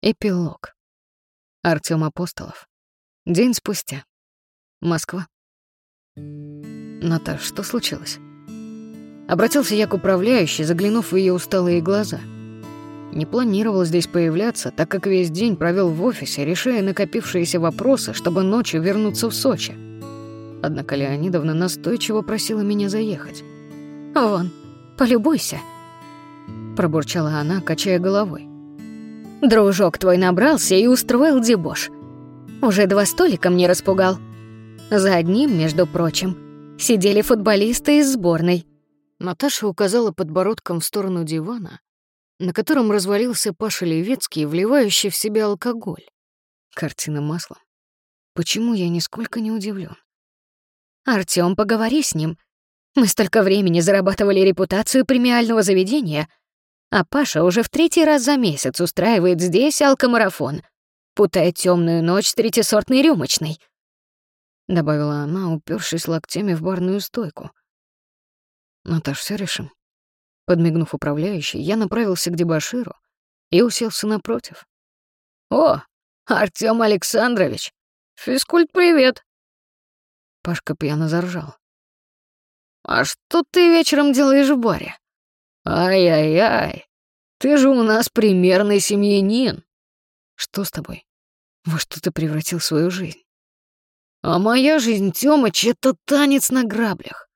Эпилог. Артём Апостолов. День спустя. Москва. Наташ, что случилось? Обратился я к управляющей, заглянув в её усталые глаза. Не планировал здесь появляться, так как весь день провел в офисе, решая накопившиеся вопросы, чтобы ночью вернуться в Сочи. Однако Леонидовна настойчиво просила меня заехать. «Вон, полюбуйся», — пробурчала она, качая головой. Дружок твой набрался и устроил дебош. Уже два столика мне распугал. За одним, между прочим, сидели футболисты из сборной. Наташа указала подбородком в сторону дивана, на котором развалился Паша Левецкий, вливающий в себя алкоголь. Картина маслом. Почему я нисколько не удивлен? «Артём, поговори с ним. Мы столько времени зарабатывали репутацию премиального заведения, а Паша уже в третий раз за месяц устраивает здесь алкомарафон, путая темную ночь третисортной рюмочной. Добавила она, упершись локтями в барную стойку. Наташ, все решим. Подмигнув управляющей, я направился к дебаширу и уселся напротив. «О, Артём Александрович! Физкульт, привет!» Пашка пьяно заржал. «А что ты вечером делаешь в баре?» «Ай-яй-яй, ты же у нас примерный семьянин». «Что с тобой? Во что ты превратил свою жизнь?» «А моя жизнь, Тёмыч, это танец на граблях».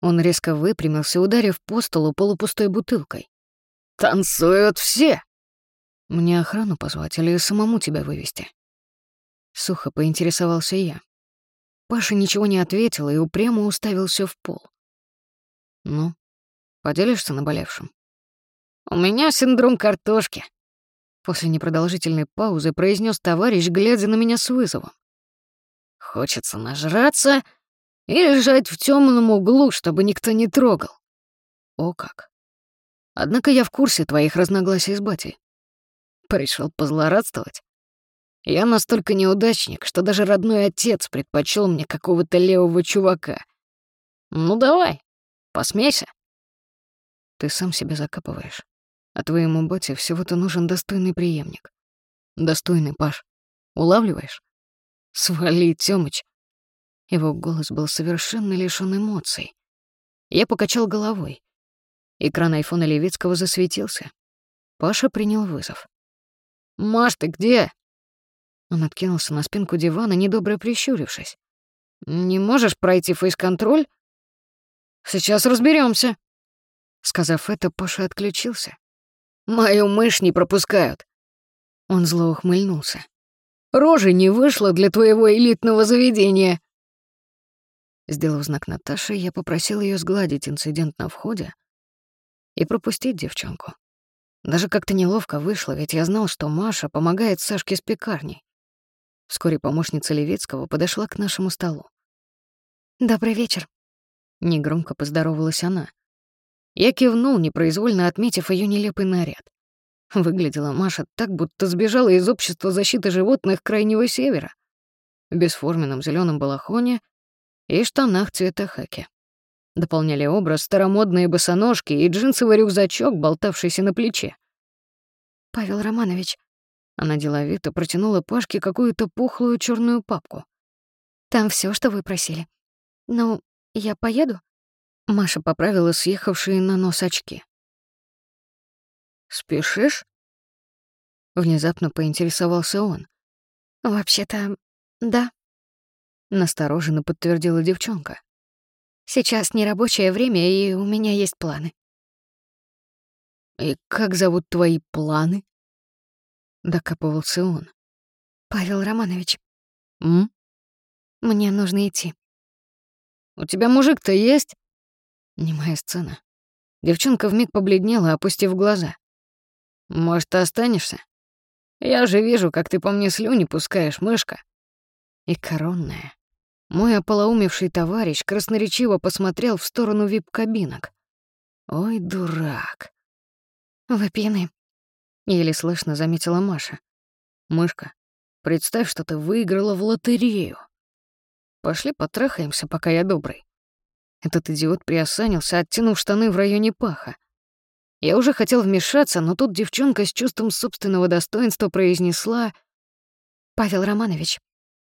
Он резко выпрямился, ударив по столу полупустой бутылкой. «Танцуют все!» «Мне охрану позвать или самому тебя вывести?» Сухо поинтересовался я. Паша ничего не ответил и упрямо уставился в пол. «Ну, Поделишься наболевшим? У меня синдром картошки. После непродолжительной паузы произнес товарищ, глядя на меня с вызовом. Хочется нажраться и лежать в темном углу, чтобы никто не трогал. О как. Однако я в курсе твоих разногласий с батей. Пришел позлорадствовать. Я настолько неудачник, что даже родной отец предпочел мне какого-то левого чувака. Ну давай, посмейся. Ты сам себя закапываешь. А твоему бате всего-то нужен достойный преемник. Достойный, Паш. Улавливаешь? Свали, Тёмыч. Его голос был совершенно лишён эмоций. Я покачал головой. Экран айфона Левицкого засветился. Паша принял вызов. «Маш, ты где?» Он откинулся на спинку дивана, недобро прищурившись. «Не можешь пройти фейс-контроль?» «Сейчас разберемся. Сказав это, Паша отключился. «Мою мышь не пропускают!» Он зло ухмыльнулся. «Рожи не вышло для твоего элитного заведения!» Сделав знак Наташе, я попросил ее сгладить инцидент на входе и пропустить девчонку. Даже как-то неловко вышло, ведь я знал, что Маша помогает Сашке с пекарней. Вскоре помощница Левицкого подошла к нашему столу. «Добрый вечер», — негромко поздоровалась она. Я кивнул, непроизвольно отметив ее нелепый наряд. Выглядела Маша так, будто сбежала из общества защиты животных Крайнего Севера. В бесформенном зеленом балахоне и штанах цвета хаки. Дополняли образ старомодные босоножки и джинсовый рюкзачок, болтавшийся на плече. «Павел Романович», она деловито протянула Пашке какую-то пухлую черную папку. «Там все, что вы просили. Ну, я поеду?» Маша поправила съехавшие на нос очки. «Спешишь?» Внезапно поинтересовался он. «Вообще-то, да», — настороженно подтвердила девчонка. «Сейчас не рабочее время, и у меня есть планы». «И как зовут твои планы?» — докапывался он. «Павел Романович». «М?» «Мне нужно идти». «У тебя мужик-то есть?» Не моя сцена. Девчонка вмиг побледнела, опустив глаза. «Может, останешься? Я же вижу, как ты по мне слюни пускаешь, мышка». И коронная. Мой ополоумевший товарищ красноречиво посмотрел в сторону вип-кабинок. «Ой, дурак!» «Вы пьяны», — еле слышно заметила Маша. «Мышка, представь, что ты выиграла в лотерею. Пошли потрахаемся, пока я добрый». Этот идиот приосанился, оттянув штаны в районе паха. Я уже хотел вмешаться, но тут девчонка с чувством собственного достоинства произнесла «Павел Романович,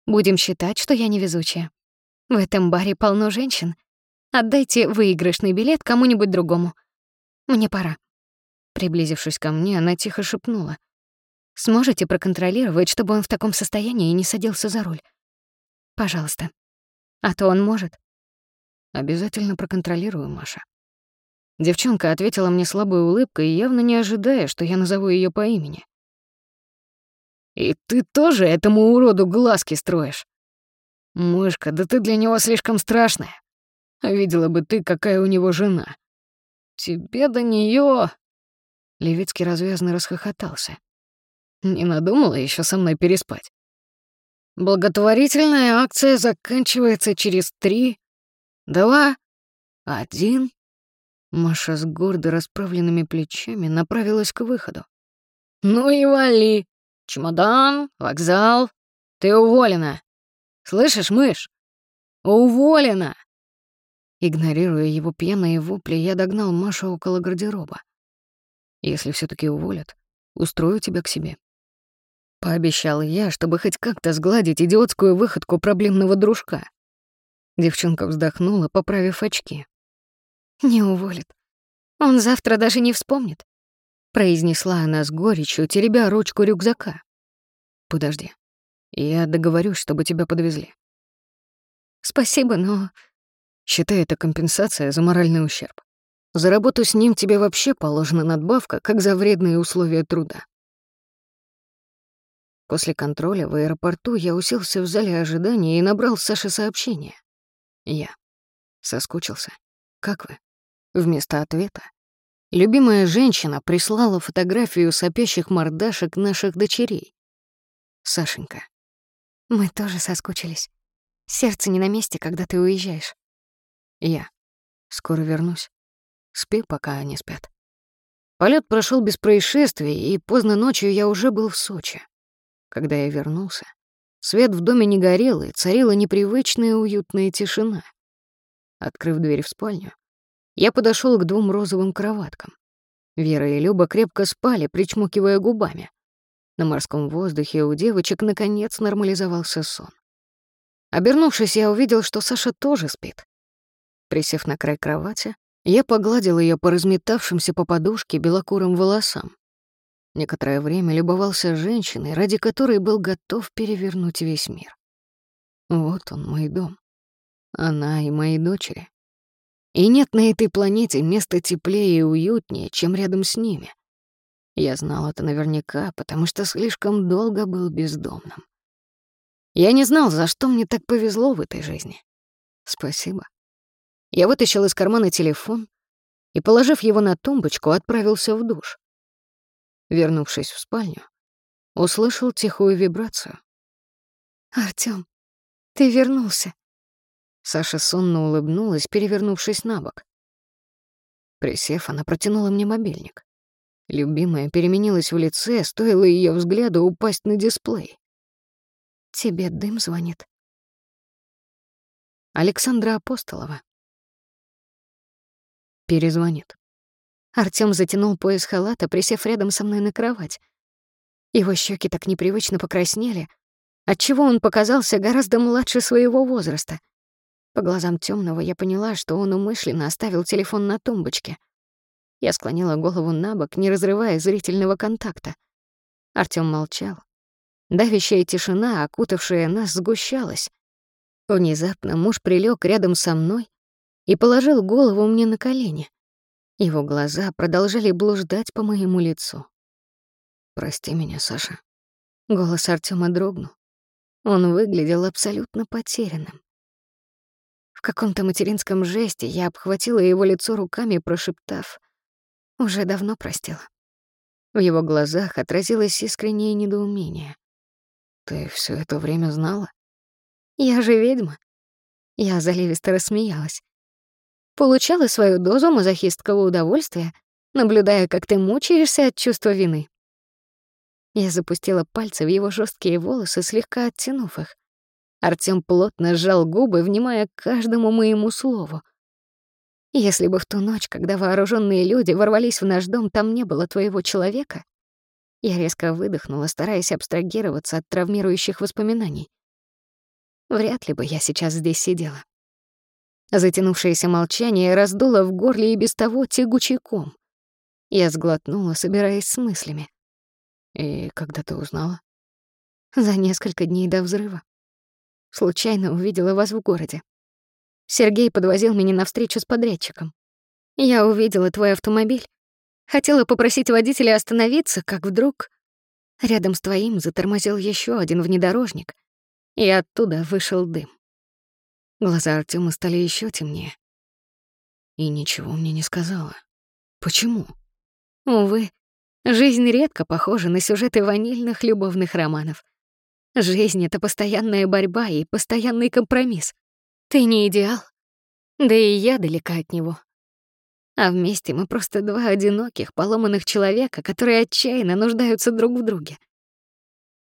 будем считать, что я невезучая. В этом баре полно женщин. Отдайте выигрышный билет кому-нибудь другому. Мне пора». Приблизившись ко мне, она тихо шепнула. «Сможете проконтролировать, чтобы он в таком состоянии не садился за руль? Пожалуйста. А то он может». «Обязательно проконтролирую, Маша». Девчонка ответила мне слабой улыбкой, явно не ожидая, что я назову ее по имени. «И ты тоже этому уроду глазки строишь? Мышка, да ты для него слишком страшная. Видела бы ты, какая у него жена. Тебе до нее. Левицкий развязно расхохотался. Не надумала еще со мной переспать. Благотворительная акция заканчивается через три, два, один. Маша с гордо расправленными плечами направилась к выходу. «Ну и вали! Чемодан, вокзал. Ты уволена. Слышишь, мышь? Уволена!» Игнорируя его пьяные вопли, я догнал Машу около гардероба. «Если все таки уволят, устрою тебя к себе». Пообещал я, чтобы хоть как-то сгладить идиотскую выходку проблемного дружка. Девчонка вздохнула, поправив очки. «Не уволит. Он завтра даже не вспомнит», — произнесла она с горечью, теребя ручку рюкзака. «Подожди. Я договорюсь, чтобы тебя подвезли». «Спасибо, но...» «Считай это компенсация за моральный ущерб. За работу с ним тебе вообще положена надбавка, как за вредные условия труда». После контроля в аэропорту я уселся в зале ожидания и набрал Саше сообщение. Я. Соскучился. Как вы? Вместо ответа любимая женщина прислала фотографию сопящих мордашек наших дочерей. Сашенька. Мы тоже соскучились. Сердце не на месте, когда ты уезжаешь. Я. Скоро вернусь. Спи, пока они спят. Полет прошел без происшествий, и поздно ночью я уже был в Сочи. Когда я вернулся, свет в доме не горел, и царила непривычная уютная тишина. Открыв дверь в спальню, я подошел к двум розовым кроваткам. Вера и Люба крепко спали, причмокивая губами. На морском воздухе у девочек наконец нормализовался сон. Обернувшись, я увидел, что Саша тоже спит. Присев на край кровати, я погладил ее по разметавшимся по подушке белокурым волосам. Некоторое время любовался женщиной, ради которой был готов перевернуть весь мир. Вот он, мой дом. Она и мои дочери. И нет на этой планете места теплее и уютнее, чем рядом с ними. Я знал это наверняка, потому что слишком долго был бездомным. Я не знал, за что мне так повезло в этой жизни. Спасибо. Я вытащил из кармана телефон и, положив его на тумбочку, отправился в душ. Вернувшись в спальню, услышал тихую вибрацию. «Артём, ты вернулся», Саша сонно улыбнулась, перевернувшись на бок. Присев, она протянула мне мобильник. Любимая переменилась в лице, стоило ее взгляду упасть на дисплей. «Тебе дым звонит». Александра Апостолова. Перезвонит. Артём затянул пояс халата, присев рядом со мной на кровать. Его щеки так непривычно покраснели, отчего он показался гораздо младше своего возраста — по глазам темного я поняла, что он умышленно оставил телефон на тумбочке. Я склонила голову на бок, не разрывая зрительного контакта. Артём молчал. Давящая тишина, окутавшая нас, сгущалась. Внезапно муж прилег рядом со мной и положил голову мне на колени. Его глаза продолжали блуждать по моему лицу. «Прости меня, Саша». Голос Артёма дрогнул. Он выглядел абсолютно потерянным. В каком-то материнском жесте я обхватила его лицо руками, прошептав «Уже давно простила». В его глазах отразилось искреннее недоумение. «Ты все это время знала?» «Я же ведьма». Я заливисто рассмеялась. Получала свою дозу мазохистского удовольствия, наблюдая, как ты мучаешься от чувства вины. Я запустила пальцы в его жесткие волосы, слегка оттянув их. Артём плотно сжал губы, внимая каждому моему слову. Если бы в ту ночь, когда вооруженные люди ворвались в наш дом, там не было твоего человека, я резко выдохнула, стараясь абстрагироваться от травмирующих воспоминаний. Вряд ли бы я сейчас здесь сидела. Затянувшееся молчание раздуло в горле и без того тягучий ком. Я сглотнула, собираясь с мыслями. «И когда ты узнала?» За несколько дней до взрыва. Случайно увидела вас в городе. Сергей подвозил меня на встречу с подрядчиком. Я увидела твой автомобиль. Хотела попросить водителя остановиться, как вдруг рядом с твоим затормозил еще один внедорожник, и оттуда вышел дым. Глаза Артема стали еще темнее. И ничего мне не сказала. Почему? Увы, жизнь редко похожа на сюжеты ванильных любовных романов. Жизнь — это постоянная борьба и постоянный компромисс. Ты не идеал, да и я далека от него. А вместе мы просто два одиноких, поломанных человека, которые отчаянно нуждаются друг в друге.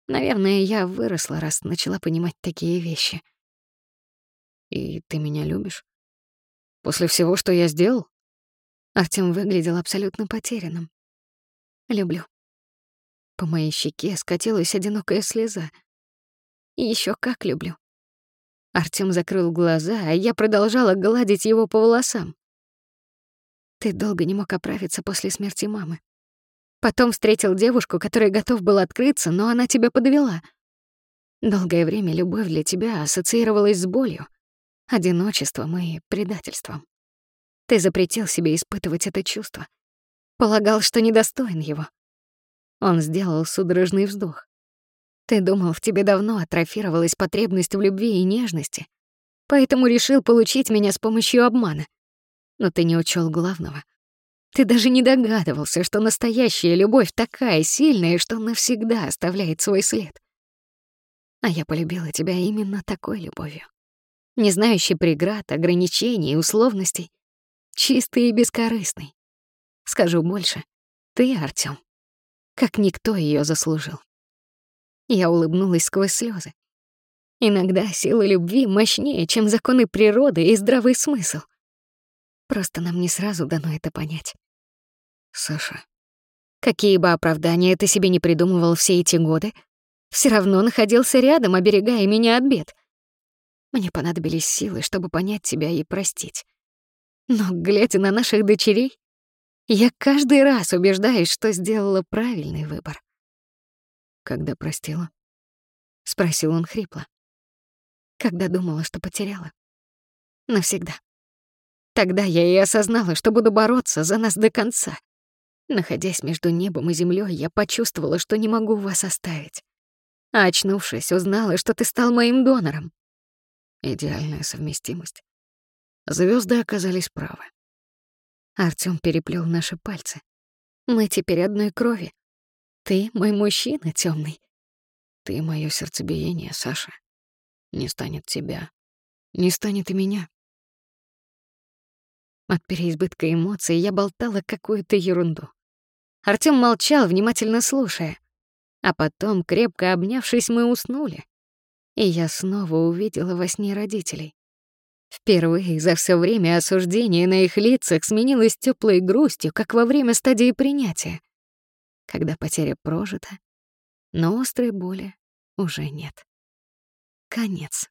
Наверное, я выросла, раз начала понимать такие вещи. И ты меня любишь? После всего, что я сделал? Артём выглядел абсолютно потерянным. Люблю. По моей щеке скатилась одинокая слеза. И ещё как люблю. Артём закрыл глаза, а я продолжала гладить его по волосам. Ты долго не мог оправиться после смерти мамы. Потом встретил девушку, которая готов был открыться, но она тебя подвела. Долгое время любовь для тебя ассоциировалась с болью, одиночеством и предательством. Ты запретил себе испытывать это чувство. Полагал, что недостоин его. Он сделал судорожный вздох. Ты думал, в тебе давно атрофировалась потребность в любви и нежности, поэтому решил получить меня с помощью обмана. Но ты не учел главного. Ты даже не догадывался, что настоящая любовь такая сильная, что навсегда оставляет свой след. А я полюбила тебя именно такой любовью. Не знающей преград, ограничений и условностей. Чистой и бескорыстной. Скажу больше. Ты, Артём, как никто её заслужил. Я улыбнулась сквозь слёзы. Иногда сила любви мощнее, чем законы природы и здравый смысл. Просто нам не сразу дано это понять. Саша. Какие бы оправдания ты себе не придумывал все эти годы, все равно находился рядом, оберегая меня от бед. Мне понадобились силы, чтобы понять тебя и простить. Но, глядя на наших дочерей, я каждый раз убеждаюсь, что сделала правильный выбор. «Когда простила?» — спросил он хрипло. «Когда думала, что потеряла. Навсегда. Тогда я и осознала, что буду бороться за нас до конца. Находясь между небом и землей, я почувствовала, что не могу вас оставить. А очнувшись, узнала, что ты стал моим донором. Идеальная совместимость. Звезды оказались правы. Артём переплел наши пальцы. Мы теперь одной крови. Ты мой мужчина темный. Ты мое сердцебиение, Саша. Не станет тебя. Не станет и меня. От переизбытка эмоций я болтала какую-то ерунду. Артём молчал, внимательно слушая. А потом, крепко обнявшись, мы уснули. И я снова увидела во сне родителей. Впервые за все время осуждение на их лицах сменилось теплой грустью, как во время стадии принятия, когда потеря прожита, но острой боли уже нет. Конец.